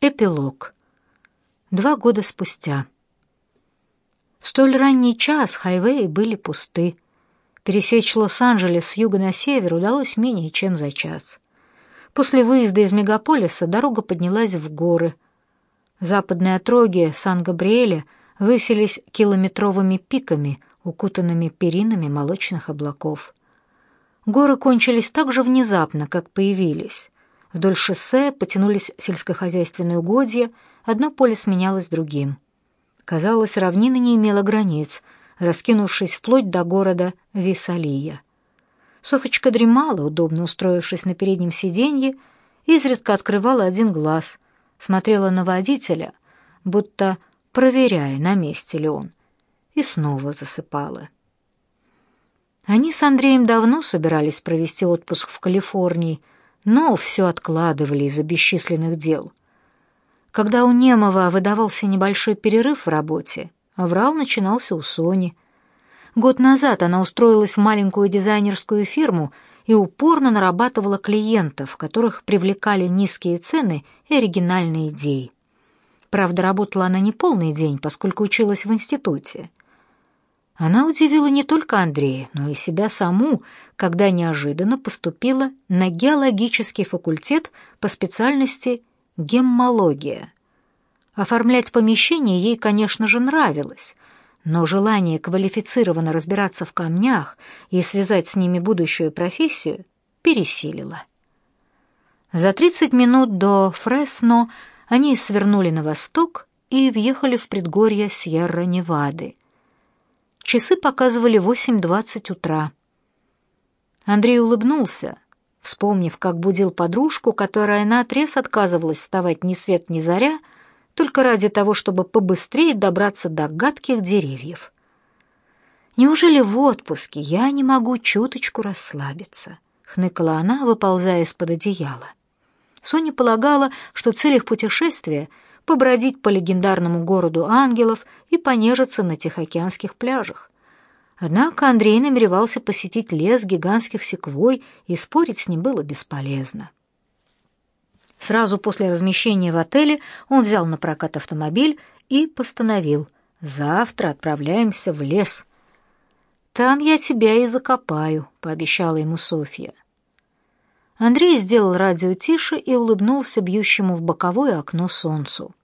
Эпилог. Два года спустя. В столь ранний час хайвеи были пусты. Пересечь Лос-Анджелес с юга на север удалось менее чем за час. После выезда из мегаполиса дорога поднялась в горы. Западные отроги Сан-Габриэля высились километровыми пиками, укутанными перинами молочных облаков. Горы кончились так же внезапно, как появились. Вдоль шоссе потянулись сельскохозяйственные угодья, одно поле сменялось другим. Казалось, равнина не имела границ, раскинувшись вплоть до города Висалия. Софочка дремала, удобно устроившись на переднем сиденье, изредка открывала один глаз, смотрела на водителя, будто проверяя, на месте ли он, и снова засыпала. Они с Андреем давно собирались провести отпуск в Калифорнии — но все откладывали из-за бесчисленных дел. Когда у Немова выдавался небольшой перерыв в работе, аврал начинался у Сони. Год назад она устроилась в маленькую дизайнерскую фирму и упорно нарабатывала клиентов, которых привлекали низкие цены и оригинальные идеи. Правда, работала она не полный день, поскольку училась в институте. Она удивила не только Андрея, но и себя саму, когда неожиданно поступила на геологический факультет по специальности геммология. Оформлять помещение ей, конечно же, нравилось, но желание квалифицированно разбираться в камнях и связать с ними будущую профессию пересилило. За 30 минут до Фресно они свернули на восток и въехали в предгорье Сьерра-Невады. Часы показывали 8.20 утра. Андрей улыбнулся, вспомнив, как будил подружку, которая наотрез отказывалась вставать ни свет ни заря, только ради того, чтобы побыстрее добраться до гадких деревьев. «Неужели в отпуске я не могу чуточку расслабиться?» — хныкала она, выползая из-под одеяла. Соня полагала, что цель их путешествия — побродить по легендарному городу ангелов и понежиться на тихоокеанских пляжах. Однако Андрей намеревался посетить лес гигантских секвой, и спорить с ним было бесполезно. Сразу после размещения в отеле он взял на прокат автомобиль и постановил «Завтра отправляемся в лес». «Там я тебя и закопаю», — пообещала ему Софья. Андрей сделал радио тише и улыбнулся бьющему в боковое окно солнцу.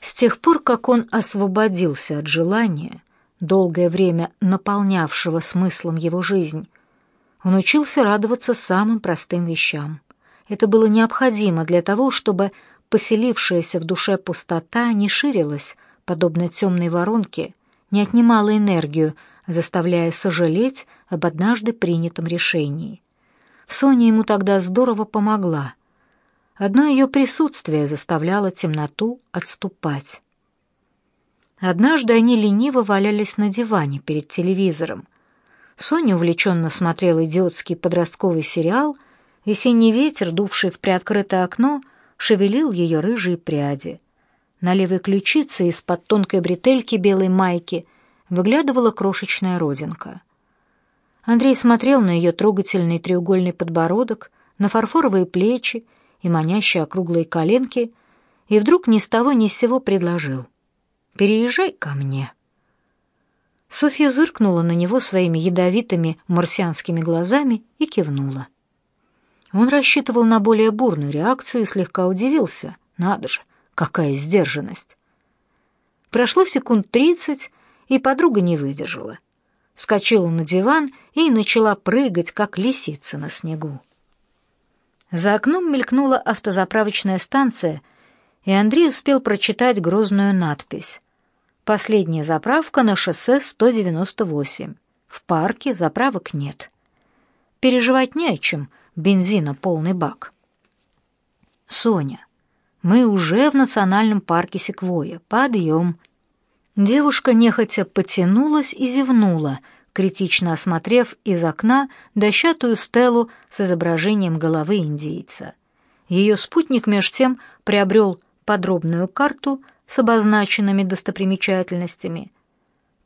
С тех пор, как он освободился от желания, долгое время наполнявшего смыслом его жизнь, он учился радоваться самым простым вещам. Это было необходимо для того, чтобы поселившаяся в душе пустота не ширилась, подобно темной воронке, не отнимала энергию, заставляя сожалеть об однажды принятом решении. Соня ему тогда здорово помогла. Одно ее присутствие заставляло темноту отступать. Однажды они лениво валялись на диване перед телевизором. Соня увлеченно смотрела идиотский подростковый сериал, весенний ветер, дувший в приоткрытое окно, шевелил ее рыжие пряди. На левой ключице из-под тонкой бретельки белой майки выглядывала крошечная родинка. Андрей смотрел на ее трогательный треугольный подбородок, на фарфоровые плечи и манящие округлые коленки, и вдруг ни с того ни с сего предложил. Переезжай ко мне». Софья зыркнула на него своими ядовитыми марсианскими глазами и кивнула. Он рассчитывал на более бурную реакцию и слегка удивился. Надо же, какая сдержанность. Прошло секунд тридцать, и подруга не выдержала. Вскочила на диван и начала прыгать, как лисица на снегу. За окном мелькнула автозаправочная станция, и Андрей успел прочитать грозную надпись. «Последняя заправка на шоссе 198. В парке заправок нет. Переживать не о чем, бензина полный бак». «Соня, мы уже в национальном парке Секвойя. Подъем». Девушка нехотя потянулась и зевнула, критично осмотрев из окна дощатую стелу с изображением головы индейца. Ее спутник меж тем приобрел подробную карту с обозначенными достопримечательностями,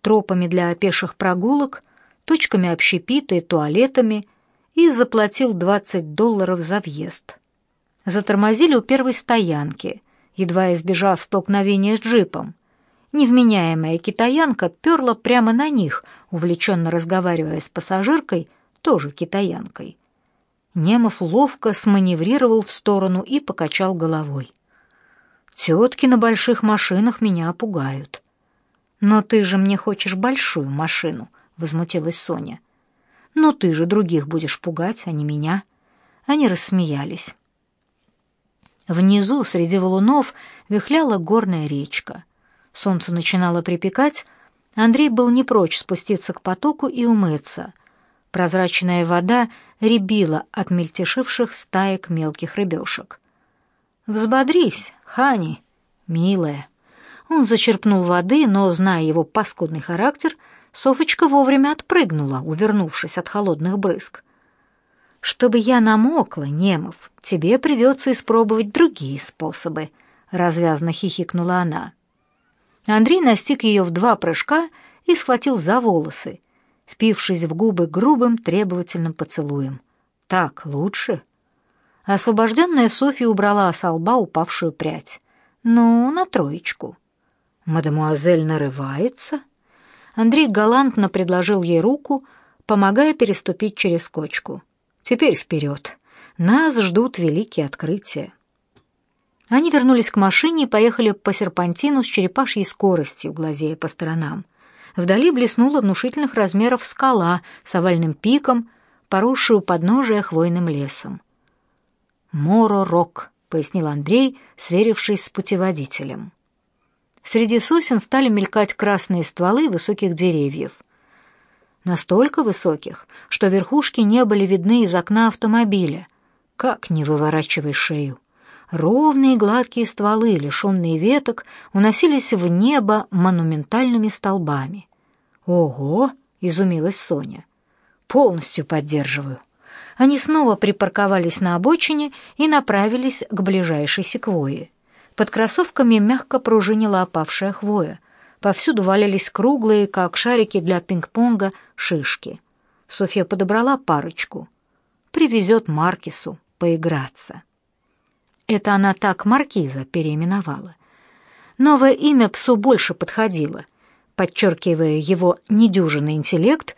тропами для пеших прогулок, точками общепита и туалетами и заплатил 20 долларов за въезд. Затормозили у первой стоянки, едва избежав столкновения с джипом. Невменяемая китаянка перла прямо на них, увлеченно разговаривая с пассажиркой, тоже китаянкой. Немов ловко сманеврировал в сторону и покачал головой. «Тетки на больших машинах меня пугают». «Но ты же мне хочешь большую машину», — возмутилась Соня. «Но ты же других будешь пугать, а не меня». Они рассмеялись. Внизу, среди валунов, вихляла горная речка. Солнце начинало припекать, Андрей был не прочь спуститься к потоку и умыться. Прозрачная вода рябила от мельтешивших стаек мелких рыбешек. «Взбодрись, Хани, милая!» Он зачерпнул воды, но, зная его паскудный характер, Софочка вовремя отпрыгнула, увернувшись от холодных брызг. «Чтобы я намокла, Немов, тебе придется испробовать другие способы», — развязно хихикнула она. Андрей настиг ее в два прыжка и схватил за волосы, впившись в губы грубым требовательным поцелуем. «Так лучше?» Освобожденная Софья убрала с лба упавшую прядь. «Ну, на троечку». «Мадемуазель нарывается?» Андрей галантно предложил ей руку, помогая переступить через кочку. «Теперь вперед. Нас ждут великие открытия». Они вернулись к машине и поехали по серпантину с черепашьей скоростью, глазея по сторонам. Вдали блеснула внушительных размеров скала с овальным пиком, поросшую подножие хвойным лесом. «Моро-рок», — пояснил Андрей, сверившись с путеводителем. Среди сосен стали мелькать красные стволы высоких деревьев. Настолько высоких, что верхушки не были видны из окна автомобиля. Как не выворачивай шею. Ровные гладкие стволы, лишенные веток, уносились в небо монументальными столбами. «Ого!» — изумилась Соня. «Полностью поддерживаю». Они снова припарковались на обочине и направились к ближайшей секвойе. Под кроссовками мягко пружинила опавшая хвоя. Повсюду валялись круглые, как шарики для пинг-понга, шишки. Софья подобрала парочку. Привезет Маркису поиграться. Это она так Маркиза переименовала. Новое имя псу больше подходило, подчеркивая его недюжинный интеллект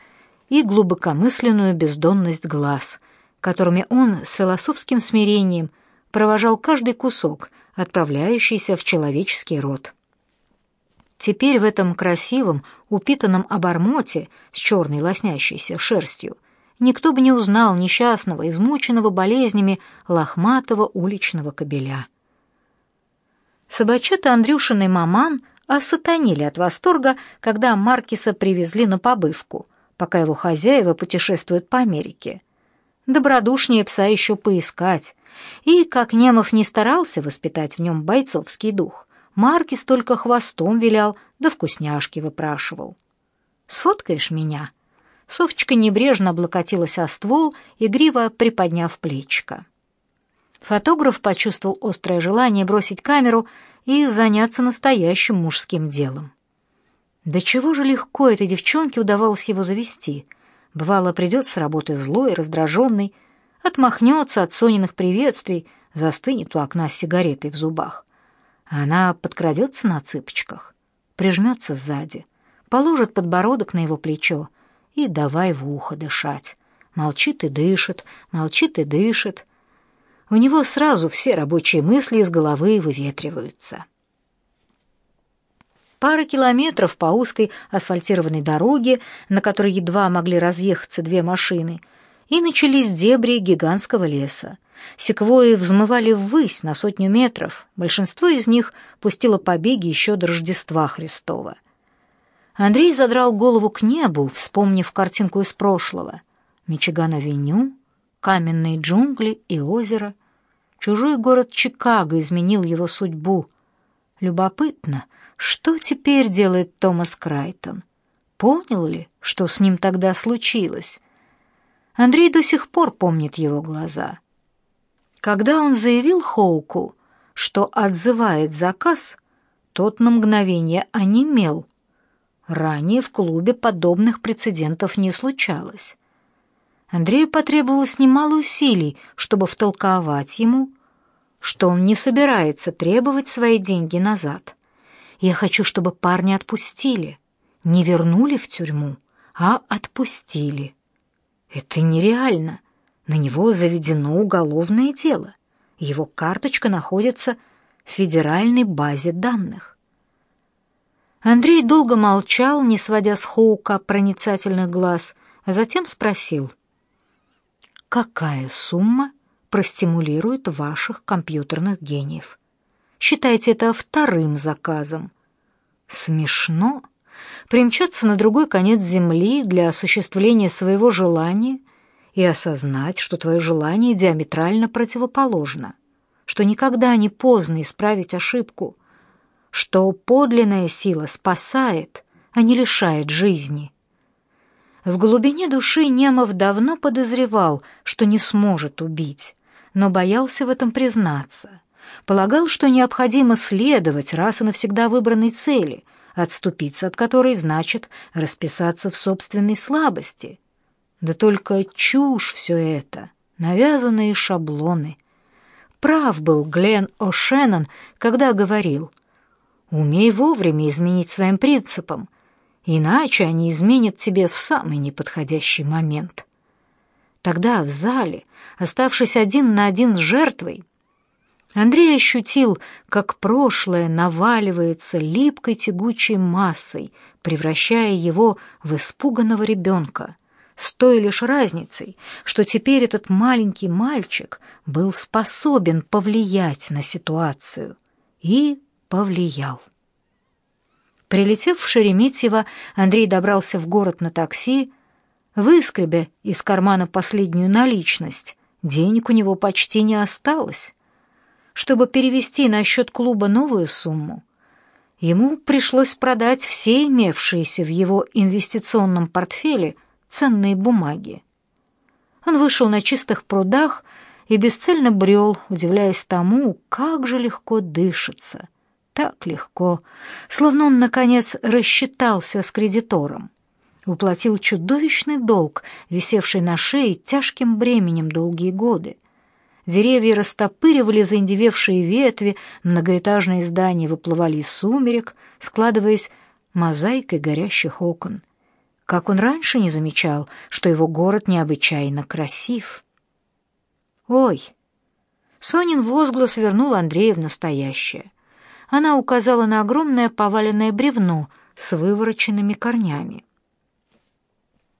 и глубокомысленную бездонность глаз, которыми он с философским смирением провожал каждый кусок, отправляющийся в человеческий род. Теперь в этом красивом, упитанном обормоте с черной лоснящейся шерстью никто бы не узнал несчастного, измученного болезнями лохматого уличного кобеля. Собачата Андрюшиной маман осатанили от восторга, когда Маркиса привезли на побывку, пока его хозяева путешествуют по Америке. Добродушнее пса еще поискать, и, как Немов не старался воспитать в нем бойцовский дух, Маркис только хвостом вилял, да вкусняшки выпрашивал. «Сфоткаешь меня?» Софочка небрежно облокотилась о ствол, игриво приподняв плечико. Фотограф почувствовал острое желание бросить камеру и заняться настоящим мужским делом. Да чего же легко этой девчонке удавалось его завести. Бывало, придет с работы злой, раздраженный, отмахнется от Сониных приветствий, застынет у окна с сигаретой в зубах. Она подкрадется на цыпочках, прижмется сзади, положит подбородок на его плечо и давай в ухо дышать. Молчит и дышит, молчит и дышит. У него сразу все рабочие мысли из головы выветриваются. Пара километров по узкой асфальтированной дороге, на которой едва могли разъехаться две машины — и начались дебри гигантского леса. Секвои взмывали ввысь на сотню метров, большинство из них пустило побеги еще до Рождества Христова. Андрей задрал голову к небу, вспомнив картинку из прошлого. Мичиган-авеню, каменные джунгли и озеро. Чужой город Чикаго изменил его судьбу. Любопытно, что теперь делает Томас Крайтон? Понял ли, что с ним тогда случилось? Андрей до сих пор помнит его глаза. Когда он заявил Хоуку, что отзывает заказ, тот на мгновение онемел. Ранее в клубе подобных прецедентов не случалось. Андрею потребовалось немало усилий, чтобы втолковать ему, что он не собирается требовать свои деньги назад. Я хочу, чтобы парня отпустили. Не вернули в тюрьму, а отпустили. Это нереально. На него заведено уголовное дело. Его карточка находится в федеральной базе данных. Андрей долго молчал, не сводя с Хоука проницательных глаз, а затем спросил. «Какая сумма простимулирует ваших компьютерных гениев? Считайте это вторым заказом». «Смешно. Примчаться на другой конец Земли для осуществления своего желания и осознать, что твое желание диаметрально противоположно, что никогда не поздно исправить ошибку» что подлинная сила спасает, а не лишает жизни. В глубине души Немов давно подозревал, что не сможет убить, но боялся в этом признаться. Полагал, что необходимо следовать раз и навсегда выбранной цели, отступиться от которой значит расписаться в собственной слабости. Да только чушь все это, навязанные шаблоны. Прав был Глен О'Шеннон, когда говорил — Умей вовремя изменить своим принципам, иначе они изменят тебе в самый неподходящий момент. Тогда в зале, оставшись один на один с жертвой, Андрей ощутил, как прошлое наваливается липкой тягучей массой, превращая его в испуганного ребенка, с той лишь разницей, что теперь этот маленький мальчик был способен повлиять на ситуацию и повлиял. Прилетев в Шереметьево, Андрей добрался в город на такси, выскребя из кармана последнюю наличность. Денег у него почти не осталось. Чтобы перевести на счет клуба новую сумму, ему пришлось продать все имевшиеся в его инвестиционном портфеле ценные бумаги. Он вышел на чистых прудах и бесцельно брел, удивляясь тому, как же легко дышится — так легко, словно он, наконец, рассчитался с кредитором. Уплатил чудовищный долг, висевший на шее тяжким бременем долгие годы. Деревья растопыривали заиндевевшие ветви, многоэтажные здания выплывали из сумерек, складываясь мозаикой горящих окон. Как он раньше не замечал, что его город необычайно красив. «Ой!» Сонин возглас вернул Андрея в настоящее она указала на огромное поваленное бревно с вывороченными корнями.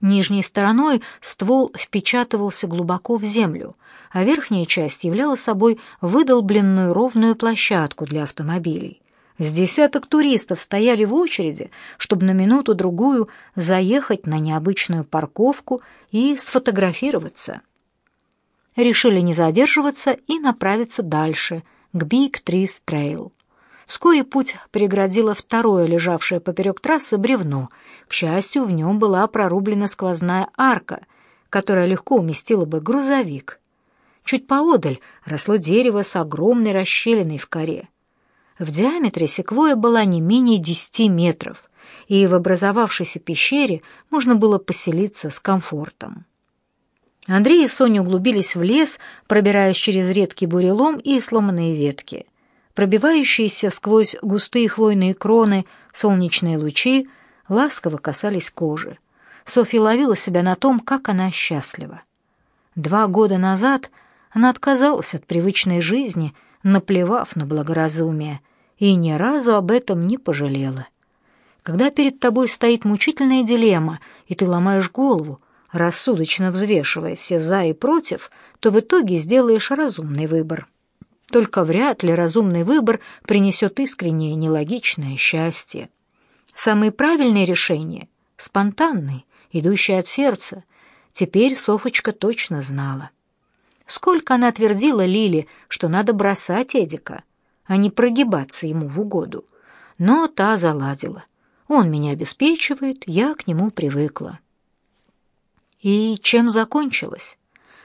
Нижней стороной ствол впечатывался глубоко в землю, а верхняя часть являла собой выдолбленную ровную площадку для автомобилей. С десяток туристов стояли в очереди, чтобы на минуту-другую заехать на необычную парковку и сфотографироваться. Решили не задерживаться и направиться дальше, к Big Trees Trail. Вскоре путь преградило второе, лежавшее поперек трассы, бревно. К счастью, в нем была прорублена сквозная арка, которая легко уместила бы грузовик. Чуть поодаль росло дерево с огромной расщелиной в коре. В диаметре секвоя была не менее десяти метров, и в образовавшейся пещере можно было поселиться с комфортом. Андрей и Соня углубились в лес, пробираясь через редкий бурелом и сломанные ветки — Пробивающиеся сквозь густые хвойные кроны солнечные лучи ласково касались кожи. Софья ловила себя на том, как она счастлива. Два года назад она отказалась от привычной жизни, наплевав на благоразумие, и ни разу об этом не пожалела. Когда перед тобой стоит мучительная дилемма, и ты ломаешь голову, рассудочно взвешивая все «за» и «против», то в итоге сделаешь разумный выбор. Только вряд ли разумный выбор принесет искреннее нелогичное счастье. Самые правильные решения, спонтанные, идущие от сердца, теперь Софочка точно знала. Сколько она твердила Лиле, что надо бросать Эдика, а не прогибаться ему в угоду. Но та заладила. Он меня обеспечивает, я к нему привыкла. И чем закончилось?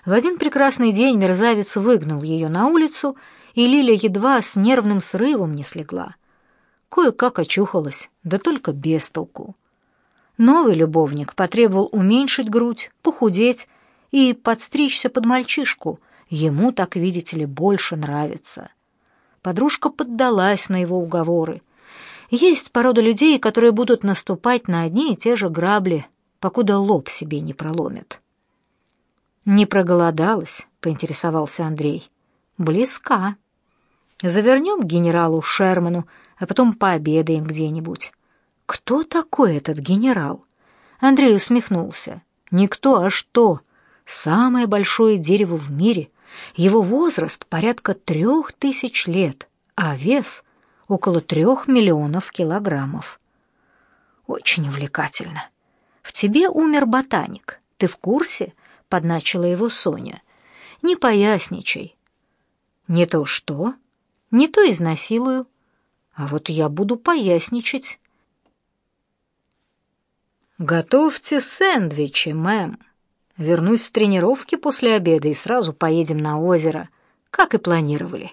В один прекрасный день мерзавец выгнал ее на улицу, и Лиля едва с нервным срывом не слегла. Кое-как очухалась, да только без толку. Новый любовник потребовал уменьшить грудь, похудеть и подстричься под мальчишку, Ему так, видите ли, больше нравится. Подружка поддалась на его уговоры. Есть порода людей, которые будут наступать на одни и те же грабли, покуда лоб себе не проломят. «Не проголодалась?» — поинтересовался Андрей. «Близка. Завернем к генералу Шерману, а потом пообедаем где-нибудь». «Кто такой этот генерал?» Андрей усмехнулся. «Никто, а что? Самое большое дерево в мире. Его возраст порядка трех тысяч лет, а вес — около трех миллионов килограммов». «Очень увлекательно. В тебе умер ботаник. Ты в курсе?» — подначила его Соня. «Не поясничай». «Не то что? Не то изнасилую. А вот я буду поясничать». «Готовьте сэндвичи, мэм. Вернусь с тренировки после обеда и сразу поедем на озеро, как и планировали».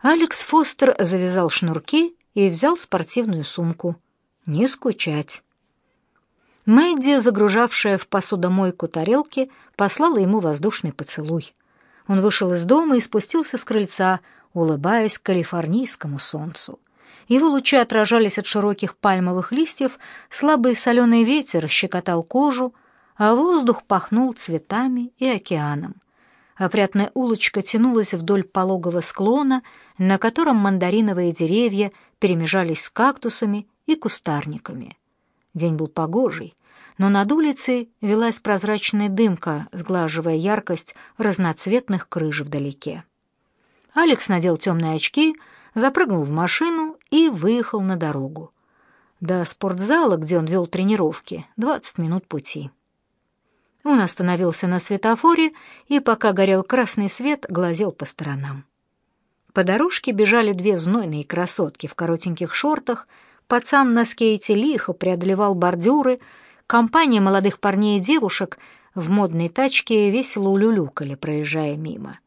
Алекс Фостер завязал шнурки и взял спортивную сумку. «Не скучать». Мэдди, загружавшая в посудомойку тарелки, послала ему воздушный поцелуй. Он вышел из дома и спустился с крыльца, улыбаясь калифорнийскому солнцу. Его лучи отражались от широких пальмовых листьев, слабый соленый ветер щекотал кожу, а воздух пахнул цветами и океаном. Опрятная улочка тянулась вдоль пологого склона, на котором мандариновые деревья перемежались с кактусами и кустарниками. День был погожий, но над улицей велась прозрачная дымка, сглаживая яркость разноцветных крыш вдалеке. Алекс надел темные очки, запрыгнул в машину и выехал на дорогу. До спортзала, где он вел тренировки, 20 минут пути. Он остановился на светофоре и, пока горел красный свет, глазел по сторонам. По дорожке бежали две знойные красотки в коротеньких шортах Пацан на скейте лихо преодолевал бордюры, компания молодых парней и девушек в модной тачке весело улюлюкали, проезжая мимо.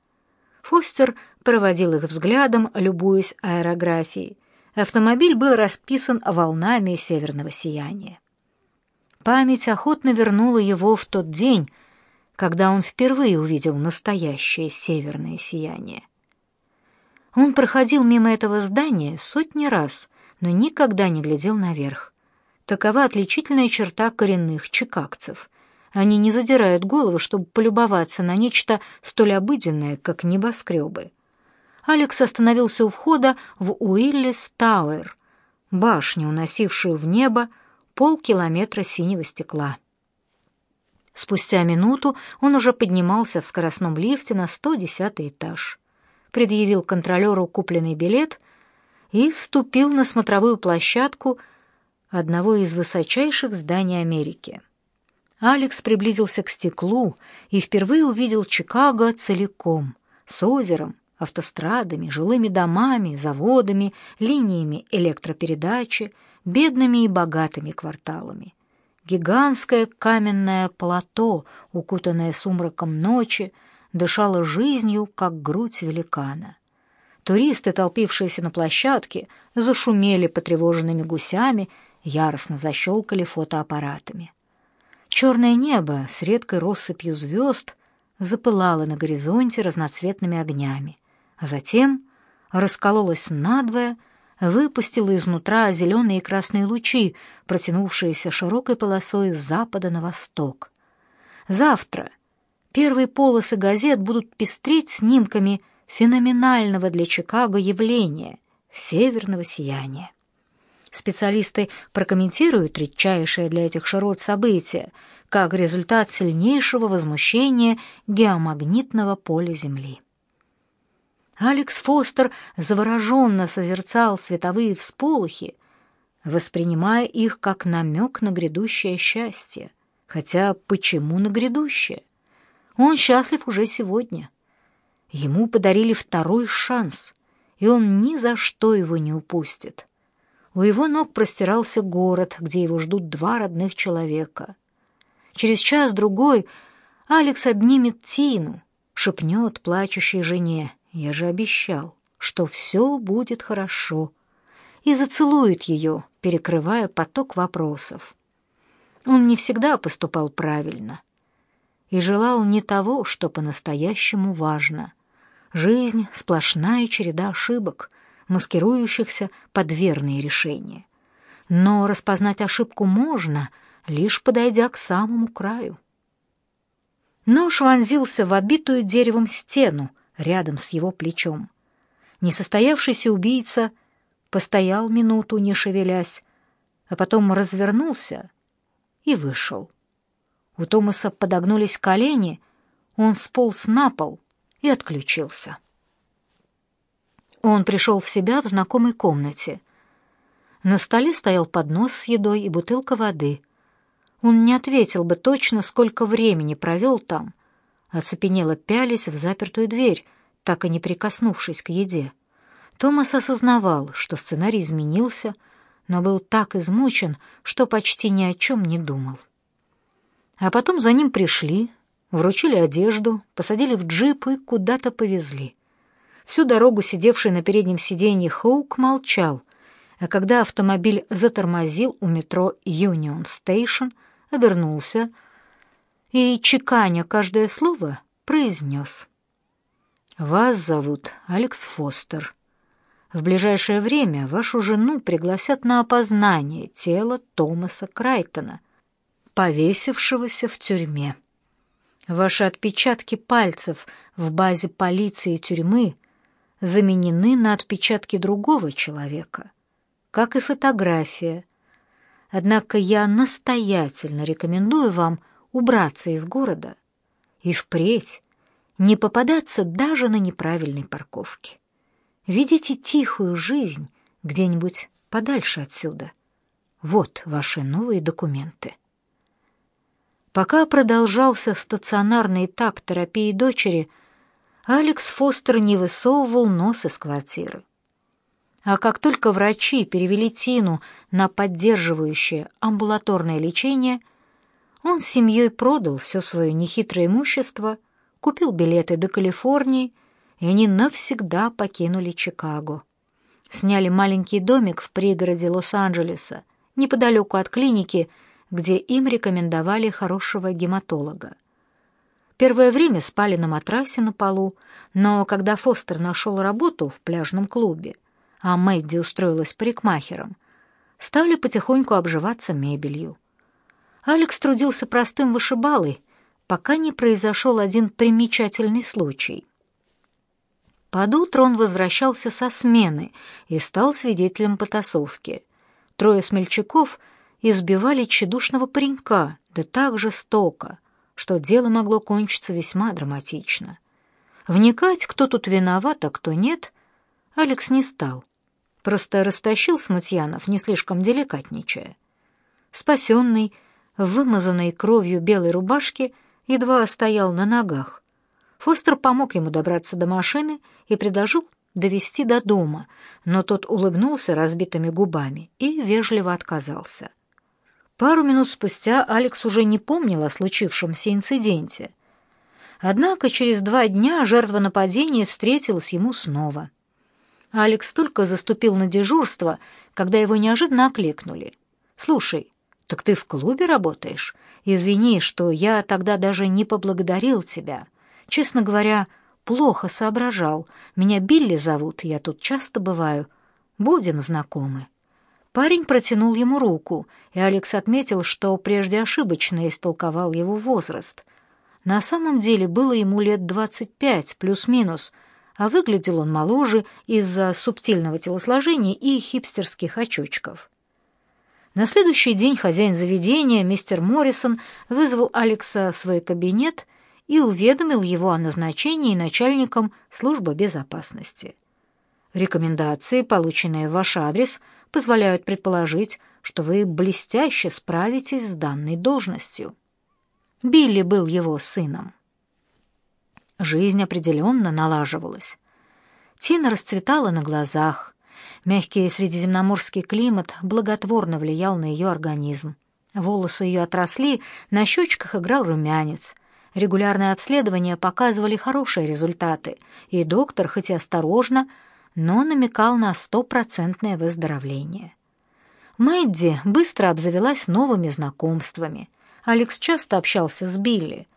Фостер проводил их взглядом, любуясь аэрографией. Автомобиль был расписан волнами северного сияния. Память охотно вернула его в тот день, когда он впервые увидел настоящее северное сияние. Он проходил мимо этого здания сотни раз, но никогда не глядел наверх. Такова отличительная черта коренных чикагцев. Они не задирают голову, чтобы полюбоваться на нечто столь обыденное, как небоскребы. Алекс остановился у входа в Уиллис Тауэр, башню, уносившую в небо полкилометра синего стекла. Спустя минуту он уже поднимался в скоростном лифте на 110 этаж. Предъявил контролеру купленный билет — и вступил на смотровую площадку одного из высочайших зданий Америки. Алекс приблизился к стеклу и впервые увидел Чикаго целиком, с озером, автострадами, жилыми домами, заводами, линиями электропередачи, бедными и богатыми кварталами. Гигантское каменное плато, укутанное сумраком ночи, дышало жизнью, как грудь великана. Туристы, толпившиеся на площадке, зашумели потревоженными гусями, яростно защелкали фотоаппаратами. Черное небо с редкой россыпью звезд запылало на горизонте разноцветными огнями, а затем раскололось надвое, выпустило изнутра зеленые и красные лучи, протянувшиеся широкой полосой с запада на восток. Завтра первые полосы газет будут пестреть снимками феноменального для Чикаго явления — северного сияния. Специалисты прокомментируют редчайшее для этих широт событие как результат сильнейшего возмущения геомагнитного поля Земли. Алекс Фостер завороженно созерцал световые всполохи, воспринимая их как намек на грядущее счастье. Хотя почему на грядущее? Он счастлив уже сегодня. Ему подарили второй шанс, и он ни за что его не упустит. У его ног простирался город, где его ждут два родных человека. Через час-другой Алекс обнимет Тину, шепнет плачущей жене, «Я же обещал, что все будет хорошо», и зацелует ее, перекрывая поток вопросов. Он не всегда поступал правильно — и желал не того, что по-настоящему важно. Жизнь — сплошная череда ошибок, маскирующихся под верные решения. Но распознать ошибку можно, лишь подойдя к самому краю. Нож вонзился в обитую деревом стену рядом с его плечом. Несостоявшийся убийца постоял минуту, не шевелясь, а потом развернулся и вышел. У Томаса подогнулись колени, он сполз на пол и отключился. Он пришел в себя в знакомой комнате. На столе стоял поднос с едой и бутылка воды. Он не ответил бы точно, сколько времени провел там, оцепенело пялись в запертую дверь, так и не прикоснувшись к еде. Томас осознавал, что сценарий изменился, но был так измучен, что почти ни о чем не думал. А потом за ним пришли, вручили одежду, посадили в джип и куда-то повезли. Всю дорогу сидевший на переднем сиденье Хоук молчал, а когда автомобиль затормозил у метро Юнион Стейшн, обернулся и, чеканя каждое слово, произнес. «Вас зовут Алекс Фостер. В ближайшее время вашу жену пригласят на опознание тела Томаса Крайтона, повесившегося в тюрьме. Ваши отпечатки пальцев в базе полиции тюрьмы заменены на отпечатки другого человека, как и фотография. Однако я настоятельно рекомендую вам убраться из города и впредь не попадаться даже на неправильной парковке. Видите тихую жизнь где-нибудь подальше отсюда. Вот ваши новые документы. Пока продолжался стационарный этап терапии дочери, Алекс Фостер не высовывал нос из квартиры. А как только врачи перевели Тину на поддерживающее амбулаторное лечение, он с семьей продал все свое нехитрое имущество, купил билеты до Калифорнии, и они навсегда покинули Чикаго. Сняли маленький домик в пригороде Лос-Анджелеса, неподалеку от клиники, где им рекомендовали хорошего гематолога. Первое время спали на матрасе на полу, но когда Фостер нашел работу в пляжном клубе, а Мэдди устроилась парикмахером, стали потихоньку обживаться мебелью. Алекс трудился простым вышибалой, пока не произошел один примечательный случай. Под утро он возвращался со смены и стал свидетелем потасовки. Трое смельчаков — избивали тщедушного паренька, да так жестоко, что дело могло кончиться весьма драматично. Вникать, кто тут виноват, а кто нет, Алекс не стал. Просто растащил смутьянов, не слишком деликатничая. Спасенный, в вымазанной кровью белой рубашке, едва стоял на ногах. Фостер помог ему добраться до машины и предложил довести до дома, но тот улыбнулся разбитыми губами и вежливо отказался. Пару минут спустя Алекс уже не помнил о случившемся инциденте. Однако через два дня жертва нападения встретилась ему снова. Алекс только заступил на дежурство, когда его неожиданно окликнули. «Слушай, так ты в клубе работаешь? Извини, что я тогда даже не поблагодарил тебя. Честно говоря, плохо соображал. Меня Билли зовут, я тут часто бываю. Будем знакомы». Парень протянул ему руку, и Алекс отметил, что прежде ошибочно истолковал его возраст. На самом деле было ему лет двадцать пять, плюс-минус, а выглядел он моложе из-за субтильного телосложения и хипстерских очочков. На следующий день хозяин заведения, мистер Моррисон, вызвал Алекса в свой кабинет и уведомил его о назначении начальником службы безопасности. Рекомендации, полученные в ваш адрес, позволяют предположить, что вы блестяще справитесь с данной должностью. Билли был его сыном. Жизнь определенно налаживалась. Тина расцветала на глазах. Мягкий средиземноморский климат благотворно влиял на ее организм. Волосы ее отросли, на щечках играл румянец. Регулярные обследования показывали хорошие результаты, и доктор, хоть и осторожно, но намекал на стопроцентное выздоровление. Мэдди быстро обзавелась новыми знакомствами. Алекс часто общался с Билли.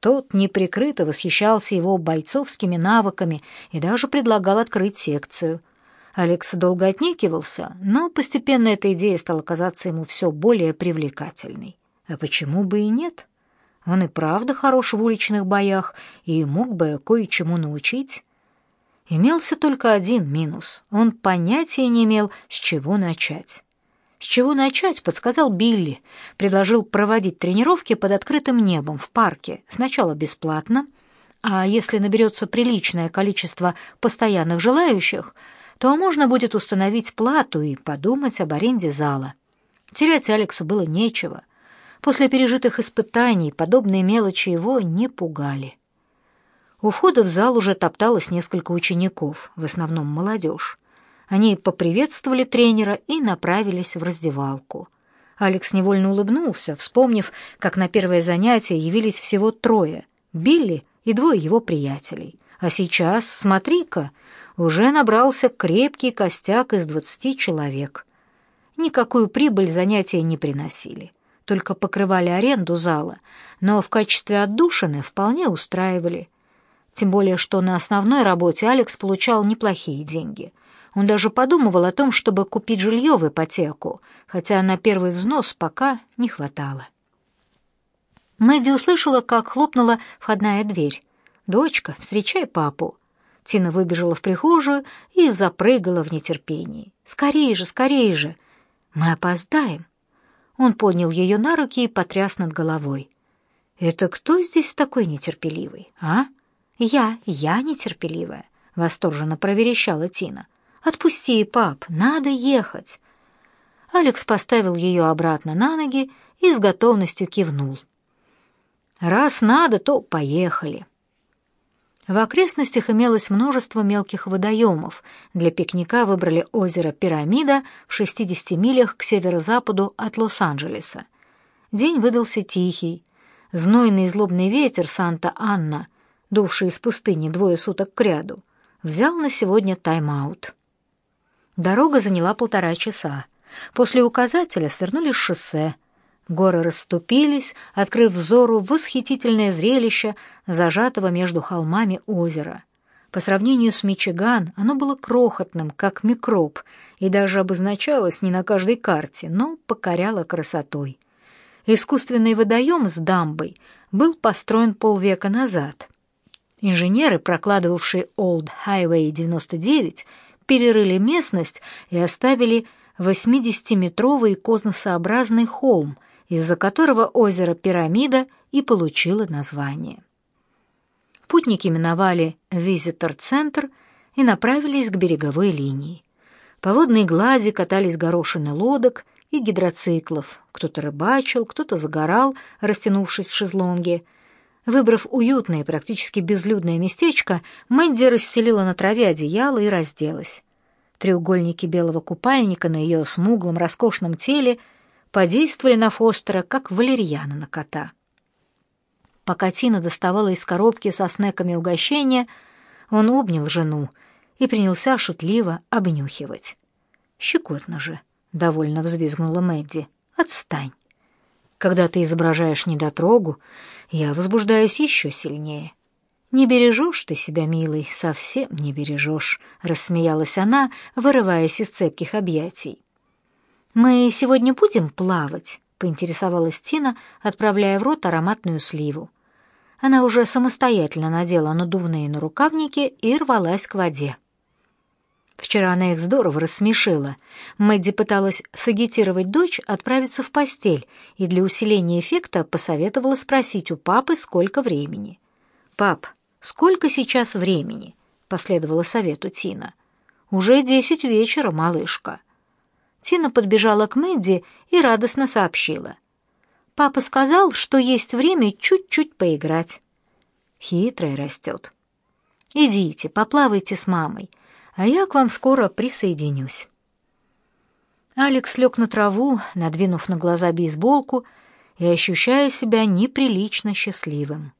Тот неприкрыто восхищался его бойцовскими навыками и даже предлагал открыть секцию. Алекс долго отнекивался, но постепенно эта идея стала казаться ему все более привлекательной. А почему бы и нет? Он и правда хорош в уличных боях и мог бы кое-чему научить. Имелся только один минус. Он понятия не имел, с чего начать. С чего начать, подсказал Билли. Предложил проводить тренировки под открытым небом в парке. Сначала бесплатно, а если наберется приличное количество постоянных желающих, то можно будет установить плату и подумать об аренде зала. Терять Алексу было нечего. После пережитых испытаний подобные мелочи его не пугали. У входа в зал уже топталось несколько учеников, в основном молодежь. Они поприветствовали тренера и направились в раздевалку. Алекс невольно улыбнулся, вспомнив, как на первое занятие явились всего трое — Билли и двое его приятелей. А сейчас, смотри-ка, уже набрался крепкий костяк из двадцати человек. Никакую прибыль занятия не приносили, только покрывали аренду зала, но в качестве отдушины вполне устраивали. Тем более, что на основной работе Алекс получал неплохие деньги — он даже подумывал о том, чтобы купить жилье в ипотеку, хотя на первый взнос пока не хватало. Мэдди услышала, как хлопнула входная дверь. «Дочка, встречай папу». Тина выбежала в прихожую и запрыгала в нетерпении. «Скорее же, скорее же! Мы опоздаем!» Он поднял ее на руки и потряс над головой. «Это кто здесь такой нетерпеливый, а?» «Я, я нетерпеливая», — восторженно проверещала Тина. «Отпусти, пап, надо ехать». Алекс поставил ее обратно на ноги и с готовностью кивнул. «Раз надо, то поехали». В окрестностях имелось множество мелких водоемов. Для пикника выбрали озеро Пирамида в 60 милях к северо-западу от Лос-Анджелеса. День выдался тихий. Знойный и злобный ветер Санта-Анна, дувший из пустыни двое суток кряду, взял на сегодня тайм-аут. Дорога заняла полтора часа. После указателя свернули с шоссе. Горы расступились, открыв взору восхитительное зрелище зажатого между холмами озера. По сравнению с Мичиган оно было крохотным, как микроб, и даже обозначалось не на каждой карте, но покоряло красотой. Искусственный водоем с дамбой был построен полвека назад. Инженеры, прокладывавшие Old Highway 99, перерыли местность и оставили 80-метровый конусообразный холм, из-за которого озеро Пирамида и получило название. Путники миновали визитор-центр и направились к береговой линии. По водной глади катались горошины лодок и гидроциклов. Кто-то рыбачил, кто-то загорал, растянувшись в шезлонге. Выбрав уютное практически безлюдное местечко, Мэнди расстелила на траве одеяло и разделась. Треугольники белого купальника на ее смуглом роскошном теле подействовали на Фостера, как валерьяна на кота. Пока Тина доставала из коробки со снеками угощения, он обнял жену и принялся шутливо обнюхивать. «Щекотно же!» — довольно взвизгнула Мэдди. «Отстань!» Когда ты изображаешь недотрогу, я возбуждаюсь еще сильнее. «Не бережешь ты себя, милый, совсем не бережешь», — рассмеялась она, вырываясь из цепких объятий. «Мы сегодня будем плавать?» — поинтересовалась Тина, отправляя в рот ароматную сливу. Она уже самостоятельно надела надувные нарукавники и рвалась к воде. Вчера она их здорово рассмешила. Мэдди пыталась сагитировать дочь отправиться в постель и для усиления эффекта посоветовала спросить у папы, сколько времени. «Пап, сколько сейчас времени?» — последовала совету Тина. «Уже десять вечера, малышка». Тина подбежала к Мэдди и радостно сообщила. «Папа сказал, что есть время чуть-чуть поиграть». Хитрая растет. «Идите, поплавайте с мамой, а я к вам скоро присоединюсь». Алекс лег на траву, надвинув на глаза бейсболку и ощущая себя неприлично счастливым.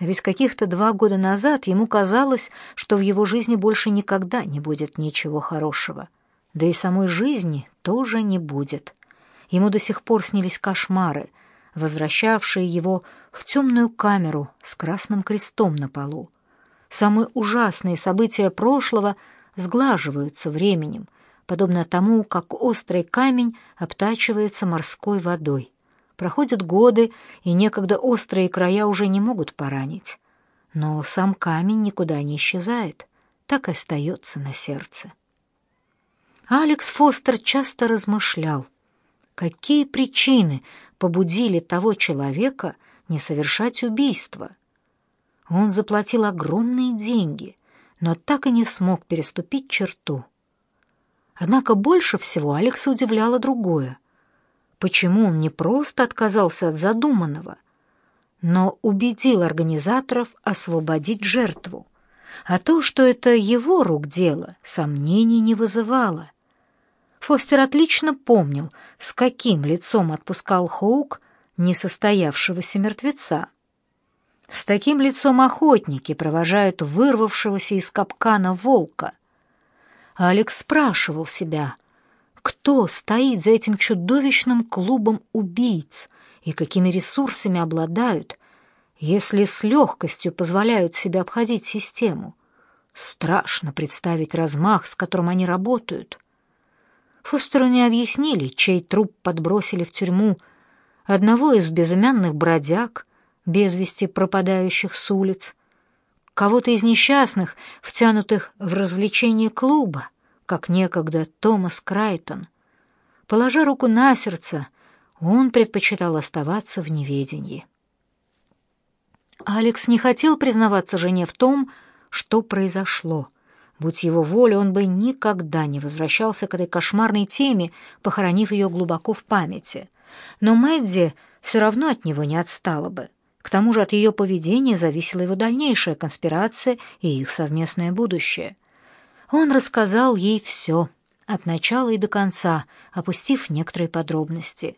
Ведь каких-то два года назад ему казалось, что в его жизни больше никогда не будет ничего хорошего. Да и самой жизни тоже не будет. Ему до сих пор снились кошмары, возвращавшие его в темную камеру с красным крестом на полу. Самые ужасные события прошлого сглаживаются временем, подобно тому, как острый камень обтачивается морской водой. Проходят годы, и некогда острые края уже не могут поранить. Но сам камень никуда не исчезает, так и остается на сердце. Алекс Фостер часто размышлял, какие причины побудили того человека не совершать убийство. Он заплатил огромные деньги, но так и не смог переступить черту. Однако больше всего Алекса удивляло другое. Почему он не просто отказался от задуманного, но убедил организаторов освободить жертву? А то, что это его рук дело, сомнений не вызывало. Фостер отлично помнил, с каким лицом отпускал Хоук несостоявшегося мертвеца. С таким лицом охотники провожают вырвавшегося из капкана волка. Алекс спрашивал себя, кто стоит за этим чудовищным клубом убийц и какими ресурсами обладают, если с легкостью позволяют себе обходить систему. Страшно представить размах, с которым они работают. Фостеру не объяснили, чей труп подбросили в тюрьму, одного из безымянных бродяг, без вести пропадающих с улиц, кого-то из несчастных, втянутых в развлечение клуба, как некогда Томас Крайтон. Положа руку на сердце, он предпочитал оставаться в неведении. Алекс не хотел признаваться жене в том, что произошло — Будь его воля, он бы никогда не возвращался к этой кошмарной теме, похоронив ее глубоко в памяти. Но Мэдди все равно от него не отстала бы. К тому же от ее поведения зависела его дальнейшая конспирация и их совместное будущее. Он рассказал ей все, от начала и до конца, опустив некоторые подробности.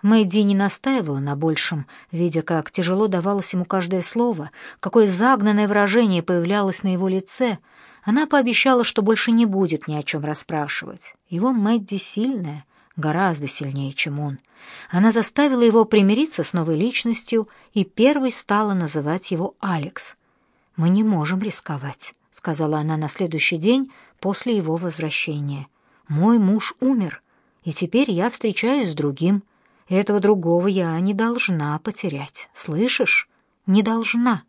Мэдди не настаивала на большем, видя, как тяжело давалось ему каждое слово, какое загнанное выражение появлялось на его лице — она пообещала, что больше не будет ни о чем расспрашивать. Его Мэдди сильная, гораздо сильнее, чем он. Она заставила его примириться с новой личностью и первой стала называть его Алекс. «Мы не можем рисковать», — сказала она на следующий день после его возвращения. «Мой муж умер, и теперь я встречаюсь с другим. Этого другого я не должна потерять. Слышишь? Не должна».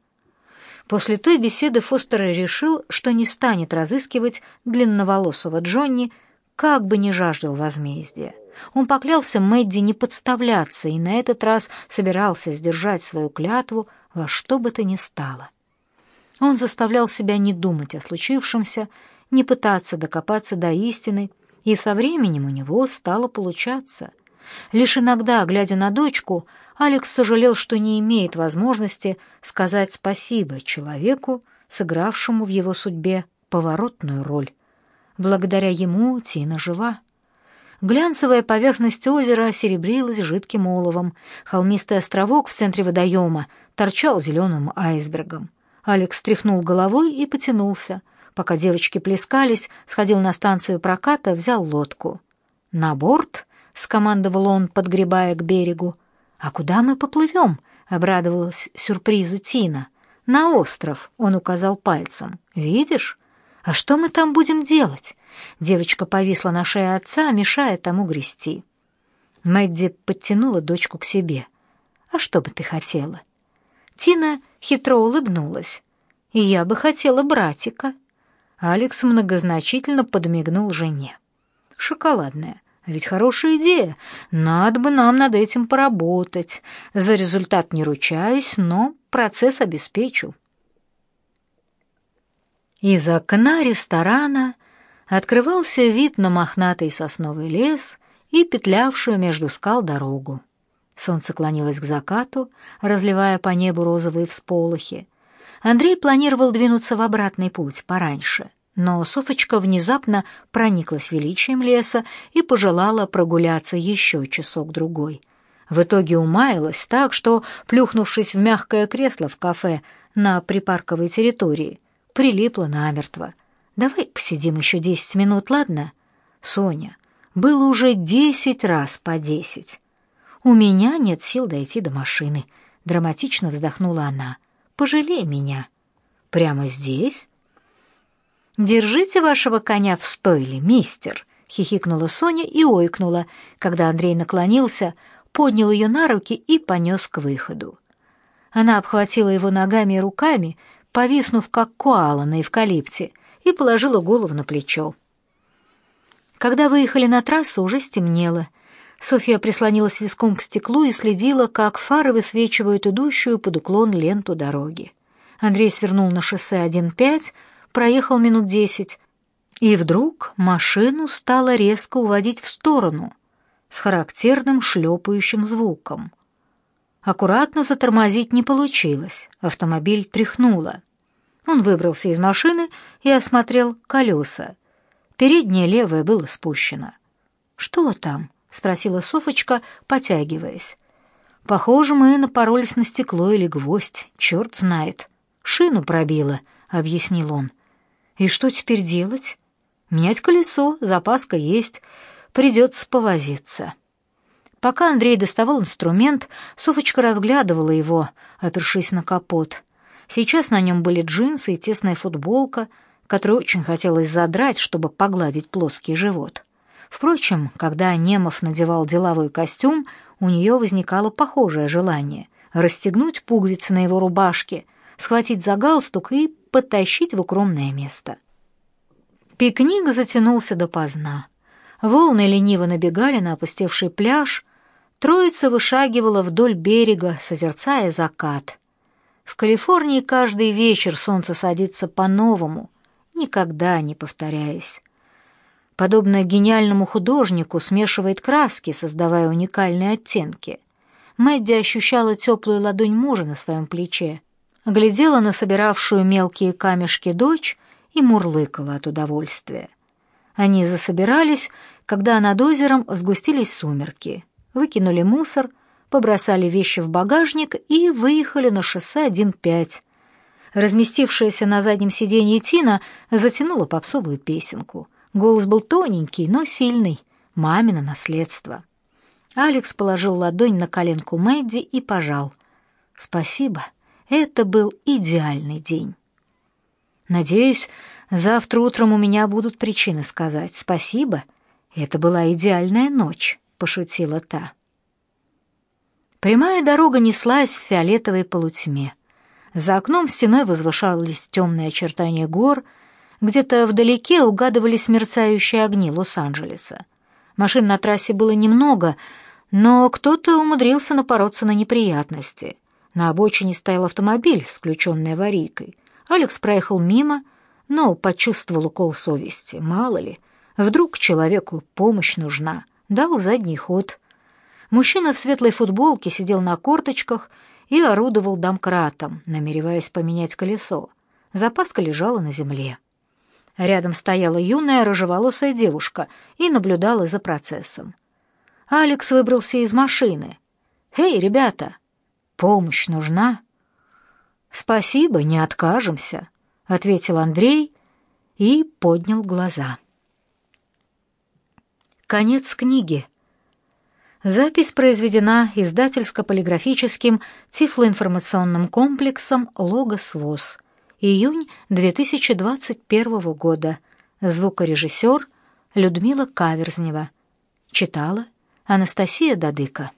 После той беседы Фостер решил, что не станет разыскивать длинноволосого Джонни, как бы ни жаждал возмездия. Он поклялся Мэдди не подставляться и на этот раз собирался сдержать свою клятву во что бы то ни стало. Он заставлял себя не думать о случившемся, не пытаться докопаться до истины, и со временем у него стало получаться. Лишь иногда, глядя на дочку, Алекс сожалел, что не имеет возможности сказать спасибо человеку, сыгравшему в его судьбе поворотную роль. Благодаря ему Тина жива. Глянцевая поверхность озера серебрилась жидким оловом. Холмистый островок в центре водоема торчал зеленым айсбергом. Алекс стряхнул головой и потянулся. Пока девочки плескались, сходил на станцию проката, взял лодку. «На борт!» — скомандовал он, подгребая к берегу. «А куда мы поплывем?» — обрадовалась сюрпризу Тина. «На остров», — он указал пальцем. «Видишь? А что мы там будем делать?» Девочка повисла на шее отца, мешая тому грести. Мэдди подтянула дочку к себе. «А что бы ты хотела?» Тина хитро улыбнулась. «Я бы хотела братика». Алекс многозначительно подмигнул жене. «Шоколадная. Ведь хорошая идея. Надо бы нам над этим поработать. За результат не ручаюсь, но процесс обеспечу. Из окна ресторана открывался вид на мохнатый сосновый лес и петлявшую между скал дорогу. Солнце клонилось к закату, разливая по небу розовые всполохи. Андрей планировал двинуться в обратный путь пораньше — но Софочка внезапно прониклась величием леса и пожелала прогуляться еще часок-другой. В итоге умаялась так, что, плюхнувшись в мягкое кресло в кафе на припарковой территории, прилипла намертво. «Давай посидим еще десять минут, ладно?» «Соня, было уже десять раз по десять. У меня нет сил дойти до машины. драматично вздохнула она. Пожалей меня. Прямо здесь? Держите вашего коня в стойле, мистер, хихикнула Соня и ойкнула, когда Андрей наклонился, поднял ее на руки и понес к выходу. Она обхватила его ногами и руками, повиснув как коала на эвкалипте, и положила голову на плечо. Когда выехали на трассу, уже стемнело. Софья прислонилась виском к стеклу и следила, как фары высвечивают идущую под уклон ленту дороги. Андрей свернул на шоссе 1.5, проехал минут десять, и вдруг машину стало резко уводить в сторону с характерным шлепающим звуком. Аккуратно затормозить не получилось, автомобиль тряхнуло. Он выбрался из машины и осмотрел колеса. Переднее левое было спущено. «Что там?» — спросила Софочка, потягиваясь. «Похоже, мы напоролись на стекло или гвоздь, черт знает. Шину пробило», — объяснил он. «И что теперь делать?» «Менять колесо, запаска есть, придется повозиться». Пока Андрей доставал инструмент, Софочка разглядывала его, опершись на капот. Сейчас на нем были джинсы и тесная футболка, которую очень хотелось задрать, чтобы погладить плоский живот. Впрочем, когда Немов надевал деловой костюм, у нее возникало похожее желание — расстегнуть пуговицы на его рубашке, схватить за галстук и потащить в укромное место. Пикник затянулся допоздна. Волны лениво набегали на опустевший пляж, Троица вышагивала вдоль берега, созерцая закат. В Калифорнии каждый вечер солнце садится по-новому, никогда не повторяясь. Подобно гениальному художнику смешивает краски, создавая уникальные оттенки. Мэдди ощущала теплую ладонь мужа на своем плече, глядела на собиравшую мелкие камешки дочь и мурлыкала от удовольствия. Они засобирались, когда над озером сгустились сумерки — выкинули мусор, побросали вещи в багажник и выехали на шоссе 1.5. Разместившаяся на заднем сиденье Тина затянула попсовую песенку. Голос был тоненький, но сильный, мамино наследство. Алекс положил ладонь на коленку Мэдди и пожал. «Спасибо, это был идеальный день». «Надеюсь, завтра утром у меня будут причины сказать спасибо. Это была идеальная ночь» пошутила та. Прямая дорога неслась в фиолетовой полутьме. За окном стеной возвышались темные очертания гор, где-то вдалеке угадывались мерцающие огни Лос-Анджелеса. Машин на трассе было немного, но кто-то умудрился напороться на неприятности. На обочине стоял автомобиль с включенной аварийкой. Алекс проехал мимо, но почувствовал укол совести. Мало ли, вдруг человеку помощь нужна дал задний ход. Мужчина в светлой футболке сидел на корточках и орудовал домкратом, намереваясь поменять колесо. Запаска лежала на земле. Рядом стояла юная рыжеволосая девушка и наблюдала за процессом. Алекс выбрался из машины. «Эй, ребята, помощь нужна?» «Спасибо, не откажемся», — ответил Андрей и поднял глаза. Конец книги. Запись произведена издательско-полиграфическим тифлоинформационным комплексом «Логос ВОЗ». Июнь 2021 года. Звукорежиссер Людмила Каверзнева. Читала Анастасия Дадыка.